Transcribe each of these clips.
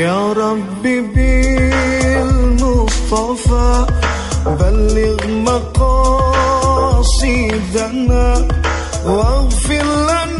يا رب بالمصطفى بلغ مقاصدنا واغفر لنا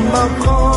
במקום